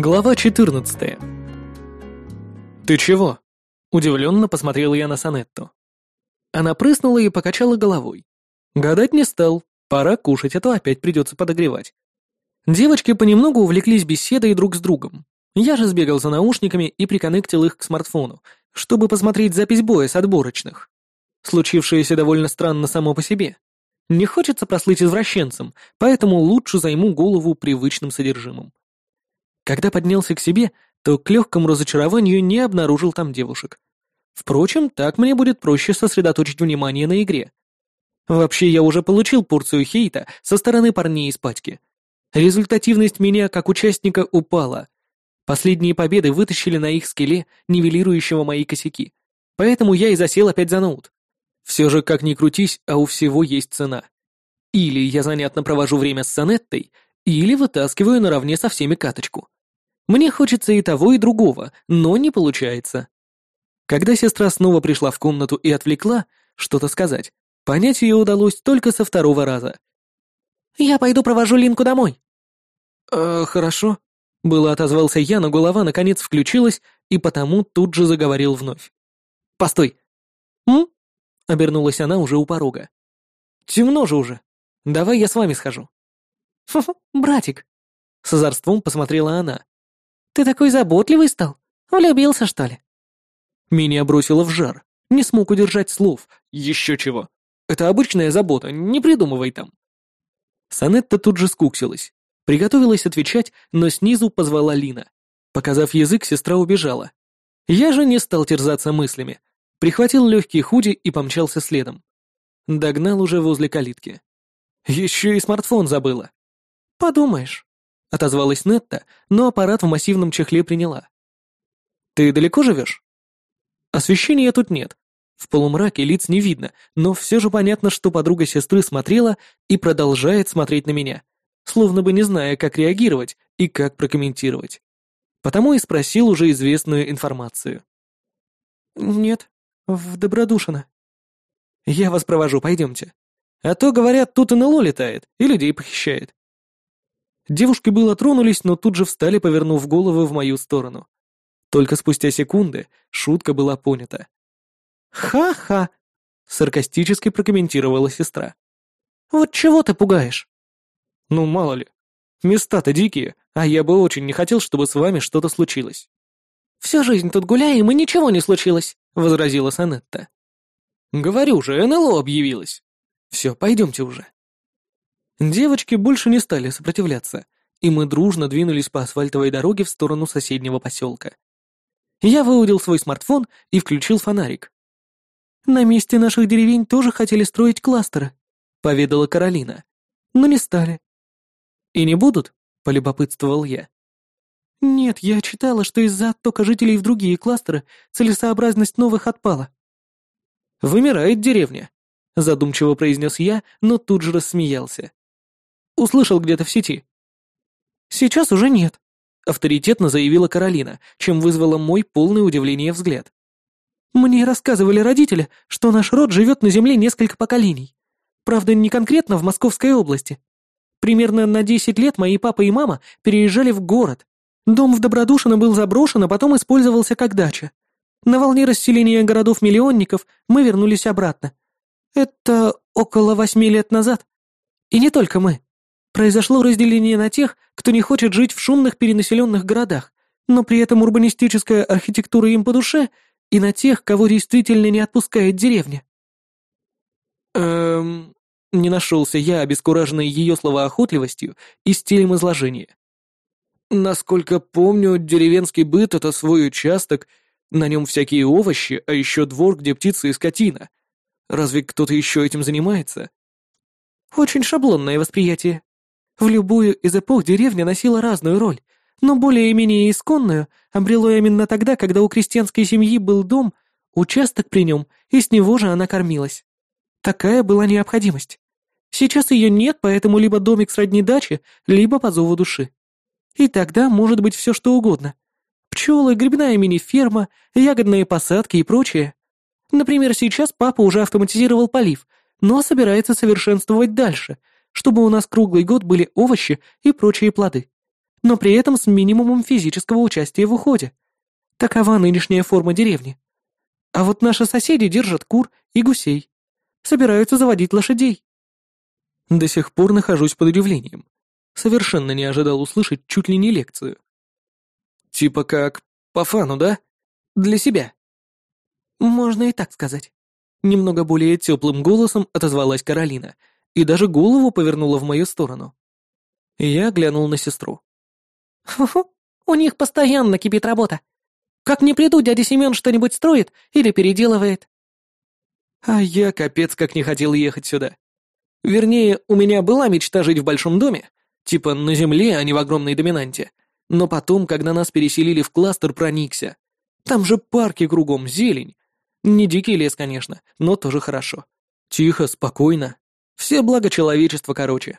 Глава 14. «Ты чего?» — удивленно посмотрел я на Санетту. Она прыснула и покачала головой. Гадать не стал, пора кушать, а то опять придется подогревать. Девочки понемногу увлеклись беседой друг с другом. Я же сбегал за наушниками и приконнектил их к смартфону, чтобы посмотреть запись боя с отборочных. Случившееся довольно странно само по себе. Не хочется прослыть извращенцем, поэтому лучше займу голову привычным содержимым. Когда поднялся к себе, то к легкому разочарованию не обнаружил там девушек. Впрочем, так мне будет проще сосредоточить внимание на игре. Вообще, я уже получил порцию хейта со стороны парней из пачки. Результативность меня как участника упала. Последние победы вытащили на их скеле, нивелирующего мои косяки. Поэтому я и засел опять за ноут. Все же, как ни крутись, а у всего есть цена. Или я занятно провожу время с Санеттой, или вытаскиваю наравне со всеми каточку. Мне хочется и того, и другого, но не получается. Когда сестра снова пришла в комнату и отвлекла, что-то сказать, понять ее удалось только со второго раза. «Я пойду провожу Линку домой». «Э, хорошо», — было отозвался я, но голова наконец включилась, и потому тут же заговорил вновь. «Постой!» «М?» — обернулась она уже у порога. «Темно же уже. Давай я с вами схожу». «Фу-фу, братик!» — с озорством посмотрела она. Ты такой заботливый стал? Влюбился, что ли?» Меня бросило в жар. Не смог удержать слов. Еще чего. Это обычная забота, не придумывай там. Санетта тут же скуксилась. Приготовилась отвечать, но снизу позвала Лина. Показав язык, сестра убежала. Я же не стал терзаться мыслями. Прихватил легкий худи и помчался следом. Догнал уже возле калитки. Еще и смартфон забыла. Подумаешь. — отозвалась Нетта, но аппарат в массивном чехле приняла. «Ты далеко живешь?» «Освещения тут нет. В полумраке лиц не видно, но все же понятно, что подруга сестры смотрела и продолжает смотреть на меня, словно бы не зная, как реагировать и как прокомментировать. Потому и спросил уже известную информацию. «Нет, в Добродушино». «Я вас провожу, пойдемте. А то, говорят, тут НЛО летает и людей похищает. Девушки было тронулись, но тут же встали, повернув головы в мою сторону. Только спустя секунды шутка была понята. «Ха-ха!» — саркастически прокомментировала сестра. «Вот чего ты пугаешь?» «Ну, мало ли. Места-то дикие, а я бы очень не хотел, чтобы с вами что-то случилось». «Всю жизнь тут гуляем, и ничего не случилось», — возразила Санетта. «Говорю же, НЛО объявилось. Все, пойдемте уже». Девочки больше не стали сопротивляться, и мы дружно двинулись по асфальтовой дороге в сторону соседнего поселка. Я выудил свой смартфон и включил фонарик. «На месте наших деревень тоже хотели строить кластеры», — поведала Каролина. «Но не стали». «И не будут?» — полюбопытствовал я. «Нет, я читала, что из-за оттока жителей в другие кластеры целесообразность новых отпала». «Вымирает деревня», — задумчиво произнес я, но тут же рассмеялся. Услышал где-то в сети». «Сейчас уже нет», — авторитетно заявила Каролина, чем вызвала мой полное удивление взгляд. «Мне рассказывали родители, что наш род живет на Земле несколько поколений. Правда, не конкретно в Московской области. Примерно на 10 лет мои папа и мама переезжали в город. Дом в Добродушино был заброшен, а потом использовался как дача. На волне расселения городов-миллионников мы вернулись обратно. Это около восьми лет назад. И не только мы. Произошло разделение на тех, кто не хочет жить в шумных перенаселенных городах, но при этом урбанистическая архитектура им по душе, и на тех, кого действительно не отпускает деревня. Эм... Не нашелся я, обескураженный ее словоохотливостью и стилем изложения. Насколько помню, деревенский быт — это свой участок, на нем всякие овощи, а еще двор, где птицы и скотина. Разве кто-то еще этим занимается? Очень шаблонное восприятие. В любую из эпох деревня носила разную роль, но более-менее исконную обрело именно тогда, когда у крестьянской семьи был дом, участок при нем, и с него же она кормилась. Такая была необходимость. Сейчас ее нет, поэтому либо домик сродни даче, либо по зову души. И тогда может быть все что угодно. Пчелы, грибная мини-ферма, ягодные посадки и прочее. Например, сейчас папа уже автоматизировал полив, но собирается совершенствовать дальше — чтобы у нас круглый год были овощи и прочие плоды. но при этом с минимумом физического участия в уходе. Такова нынешняя форма деревни. А вот наши соседи держат кур и гусей. Собираются заводить лошадей. До сих пор нахожусь под удивлением. Совершенно не ожидал услышать чуть ли не лекцию. Типа как по фану, да? Для себя. Можно и так сказать. Немного более теплым голосом отозвалась Каролина и даже голову повернула в мою сторону. Я глянул на сестру. «Ху-ху, у них постоянно кипит работа. Как не приду, дядя Семен что-нибудь строит или переделывает». А я капец как не хотел ехать сюда. Вернее, у меня была мечта жить в большом доме, типа на земле, а не в огромной доминанте. Но потом, когда нас переселили в кластер, проникся. Там же парки кругом, зелень. Не дикий лес, конечно, но тоже хорошо. Тихо, спокойно. Все блага человечества, короче.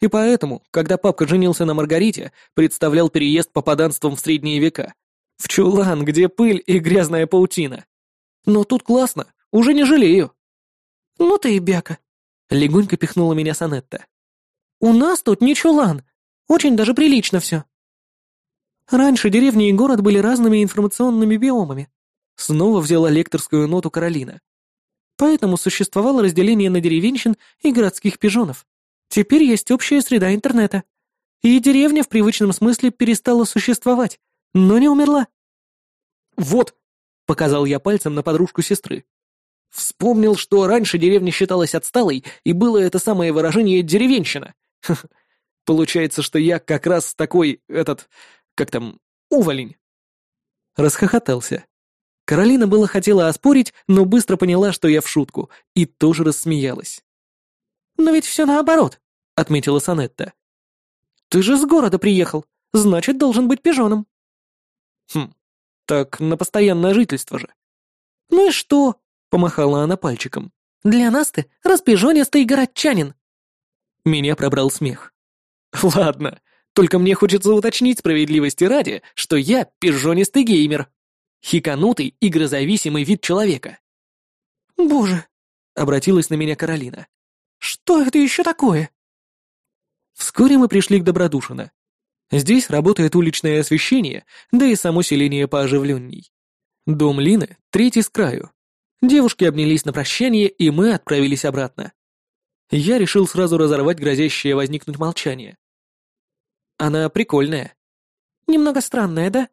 И поэтому, когда папка женился на Маргарите, представлял переезд попаданством в средние века. В чулан, где пыль и грязная паутина. Но тут классно, уже не жалею. Ну ты и бяка. Легонько пихнула меня Санетта. У нас тут не чулан. Очень даже прилично все. Раньше деревни и город были разными информационными биомами. Снова взяла лекторскую ноту Каролина. Поэтому существовало разделение на деревенщин и городских пижонов. Теперь есть общая среда интернета. И деревня в привычном смысле перестала существовать, но не умерла. «Вот», — показал я пальцем на подружку сестры. Вспомнил, что раньше деревня считалась отсталой, и было это самое выражение «деревенщина». Получается, что я как раз такой, этот, как там, уволень. Расхохотался. Каролина было хотела оспорить, но быстро поняла, что я в шутку, и тоже рассмеялась. «Но ведь все наоборот», — отметила Санетта. «Ты же с города приехал, значит, должен быть пижоном». «Хм, так на постоянное жительство же». «Ну и что?» — помахала она пальчиком. «Для нас ты распижонистый городчанин». Меня пробрал смех. «Ладно, только мне хочется уточнить справедливости ради, что я пижонистый геймер. Хиканутый, игрозависимый вид человека». «Боже!» — обратилась на меня Каролина. Что это еще такое?» Вскоре мы пришли к Добродушино. Здесь работает уличное освещение, да и само селение пооживленней. Дом Лины третий с краю. Девушки обнялись на прощание, и мы отправились обратно. Я решил сразу разорвать грозящее возникнуть молчание. Она прикольная. Немного странная, да?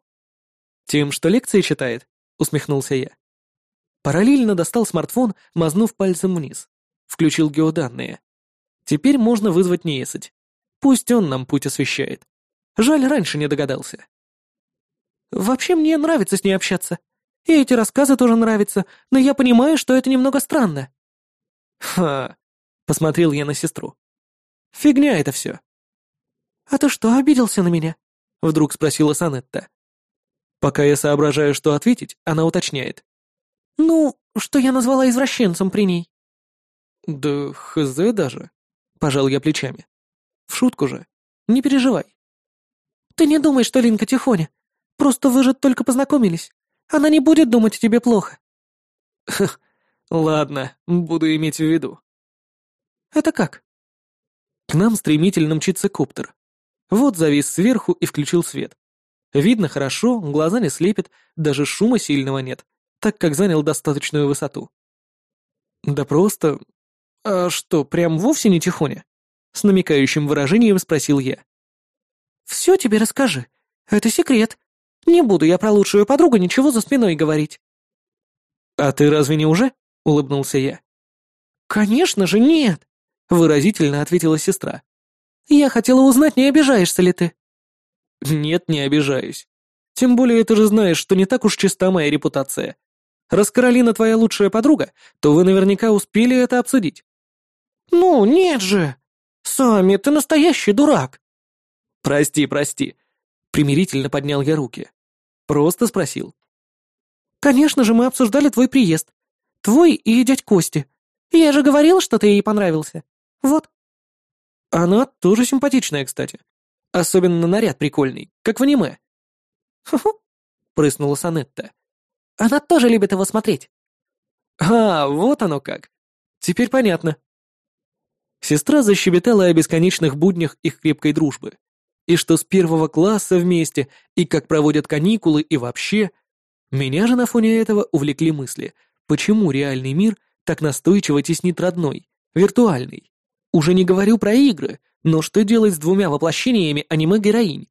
Тем, что лекции читает, усмехнулся я. Параллельно достал смартфон, мазнув пальцем вниз. Включил геоданные. Теперь можно вызвать нейсыть. Пусть он нам путь освещает. Жаль, раньше не догадался. Вообще мне нравится с ней общаться. И эти рассказы тоже нравятся, но я понимаю, что это немного странно. Ха, посмотрел я на сестру. Фигня это все. А ты что, обиделся на меня? Вдруг спросила Санетта. Пока я соображаю, что ответить, она уточняет. Ну, что я назвала извращенцем при ней. «Да хз даже», — пожал я плечами. «В шутку же. Не переживай». «Ты не думай, что Линка тихоня. Просто вы же только познакомились. Она не будет думать о тебе плохо». ладно, буду иметь в виду». «Это как?» К нам стремительно мчится коптер. Вот завис сверху и включил свет. Видно хорошо, глаза не слепит, даже шума сильного нет, так как занял достаточную высоту. Да просто «А что, прям вовсе не тихоня?» С намекающим выражением спросил я. «Все тебе расскажи. Это секрет. Не буду я про лучшую подругу ничего за спиной говорить». «А ты разве не уже?» — улыбнулся я. «Конечно же нет!» — выразительно ответила сестра. «Я хотела узнать, не обижаешься ли ты?» «Нет, не обижаюсь. Тем более ты же знаешь, что не так уж чиста моя репутация. Раз Каролина твоя лучшая подруга, то вы наверняка успели это обсудить. «Ну, нет же! Сами, ты настоящий дурак!» «Прости, прости!» Примирительно поднял я руки. Просто спросил. «Конечно же, мы обсуждали твой приезд. Твой и дядь Кости. Я же говорил, что ты ей понравился. Вот». Она тоже симпатичная, кстати. Особенно наряд прикольный, как в аниме. «Ху-ху», — прыснула Санетта. «Она тоже любит его смотреть». «А, вот оно как. Теперь понятно». Сестра защебетала о бесконечных буднях их крепкой дружбы. и что с первого класса вместе, и как проводят каникулы, и вообще. Меня же на фоне этого увлекли мысли, почему реальный мир так настойчиво теснит родной, виртуальный. Уже не говорю про игры, но что делать с двумя воплощениями аниме-героинь?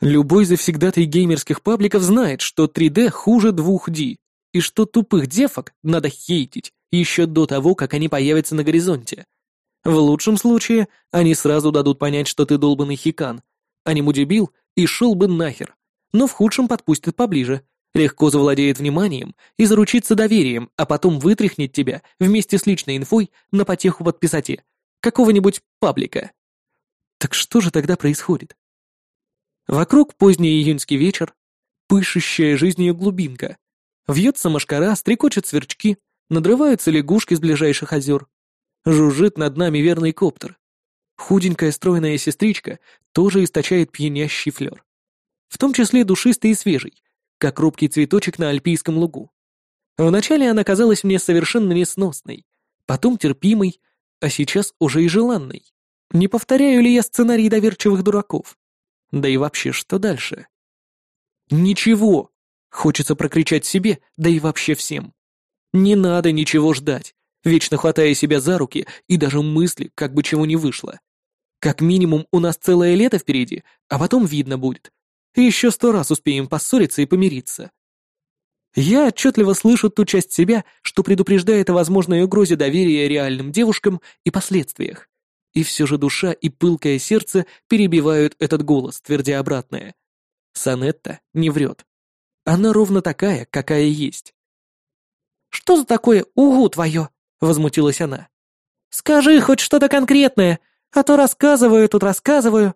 Любой завсегдатый геймерских пабликов знает, что 3D хуже 2D, и что тупых девок надо хейтить еще до того, как они появятся на горизонте. В лучшем случае они сразу дадут понять, что ты долбанный хикан, а не мудебил, и шел бы нахер. Но в худшем подпустят поближе, легко завладеет вниманием и заручится доверием, а потом вытряхнет тебя вместе с личной инфой на потеху подписате какого-нибудь паблика. Так что же тогда происходит? Вокруг поздний июньский вечер, пышущая жизнью глубинка. Вьется машкара, стрекочут сверчки, надрываются лягушки с ближайших озер. Жужжит над нами верный коптер. Худенькая стройная сестричка тоже источает пьянящий флер. В том числе душистый и свежий, как робкий цветочек на альпийском лугу. Вначале она казалась мне совершенно несносной, потом терпимой, а сейчас уже и желанной. Не повторяю ли я сценарий доверчивых дураков? Да и вообще, что дальше? Ничего! Хочется прокричать себе, да и вообще всем. Не надо ничего ждать, вечно хватая себя за руки и даже мысли, как бы чего не вышло. Как минимум у нас целое лето впереди, а потом видно будет. И еще сто раз успеем поссориться и помириться. Я отчетливо слышу ту часть себя, что предупреждает о возможной угрозе доверия реальным девушкам и последствиях. И все же душа и пылкое сердце перебивают этот голос, твердя обратное. Санетта не врет. Она ровно такая, какая есть. «Что за такое угу твое?» — возмутилась она. «Скажи хоть что-то конкретное, а то рассказываю тут рассказываю».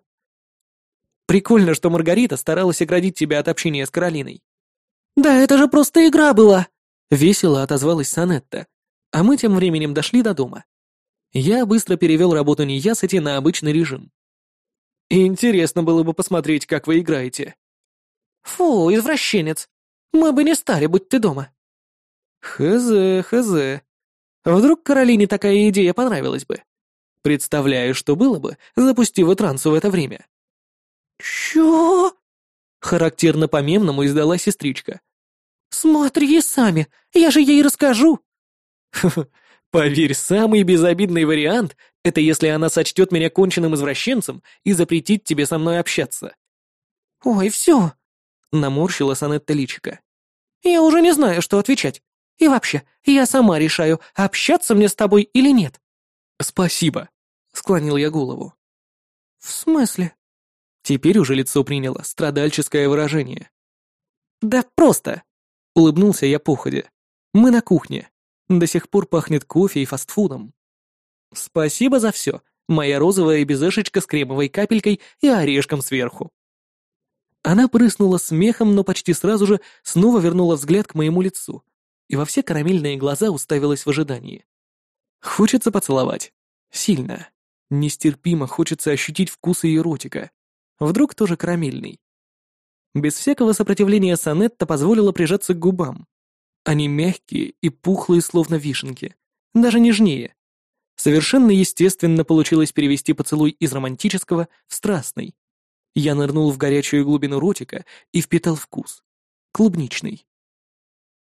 Прикольно, что Маргарита старалась оградить тебя от общения с Каролиной. «Да это же просто игра была!» — весело отозвалась Санетта, а мы тем временем дошли до дома. Я быстро перевел работу Ниясати на обычный режим. Интересно было бы посмотреть, как вы играете. Фу, извращенец. Мы бы не стали, будь ты дома. Хз, хз. Вдруг Каролине такая идея понравилась бы. Представляю, что было бы, запусти в трансу в это время. Чё? Характерно по-мемному издала сестричка. Смотри сами, я же ей расскажу. Поверь, самый безобидный вариант — это если она сочтет меня конченным извращенцем и запретит тебе со мной общаться. Ой, все. Наморщила Санетта личика. Я уже не знаю, что отвечать. И вообще, я сама решаю, общаться мне с тобой или нет. Спасибо, склонил я голову. В смысле? Теперь уже лицо приняло страдальческое выражение. Да просто, улыбнулся я походя. Мы на кухне. До сих пор пахнет кофе и фастфудом. Спасибо за все, моя розовая безешечка с кремовой капелькой и орешком сверху. Она прыснула смехом, но почти сразу же снова вернула взгляд к моему лицу и во все карамельные глаза уставилась в ожидании. Хочется поцеловать. Сильно. Нестерпимо хочется ощутить вкус ее ротика. Вдруг тоже карамельный. Без всякого сопротивления Санетта позволила прижаться к губам. Они мягкие и пухлые, словно вишенки. Даже нежнее. Совершенно естественно получилось перевести поцелуй из романтического в страстный. Я нырнул в горячую глубину ротика и впитал вкус. Клубничный.